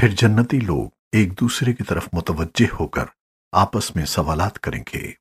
پھر جنتی لوگ ایک دوسرے کی طرف متوجہ ہو کر آپس میں سوالات کریں گے۔